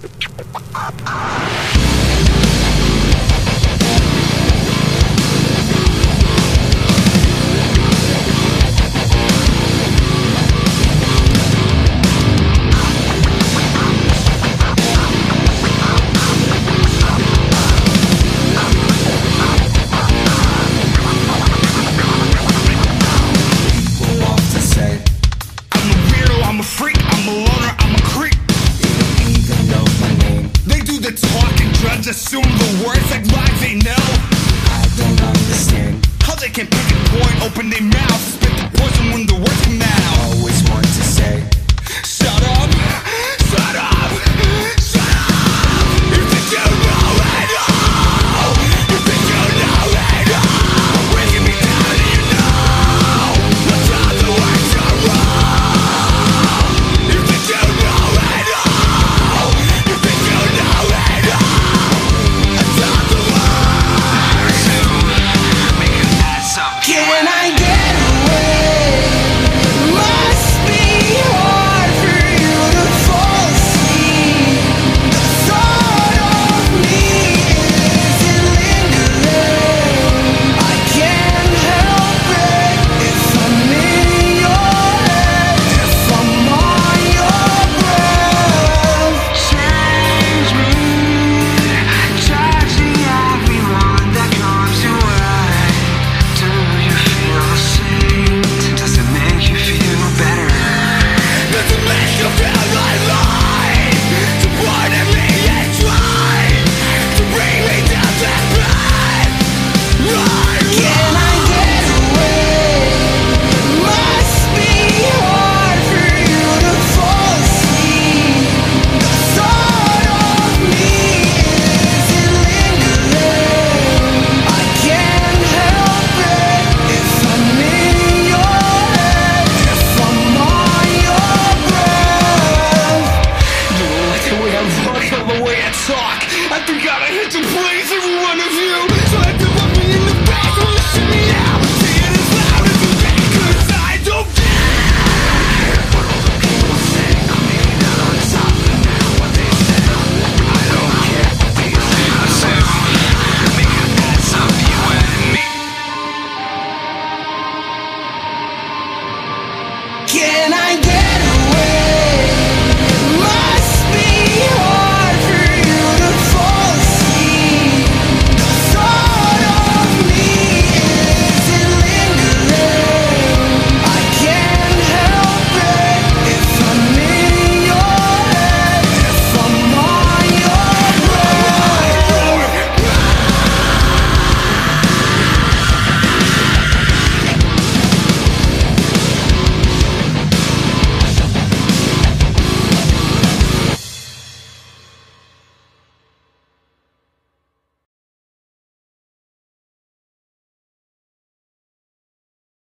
Ah! Assume the words like lies they know. I don't understand. How they can pick a point, open their mouth, Can I?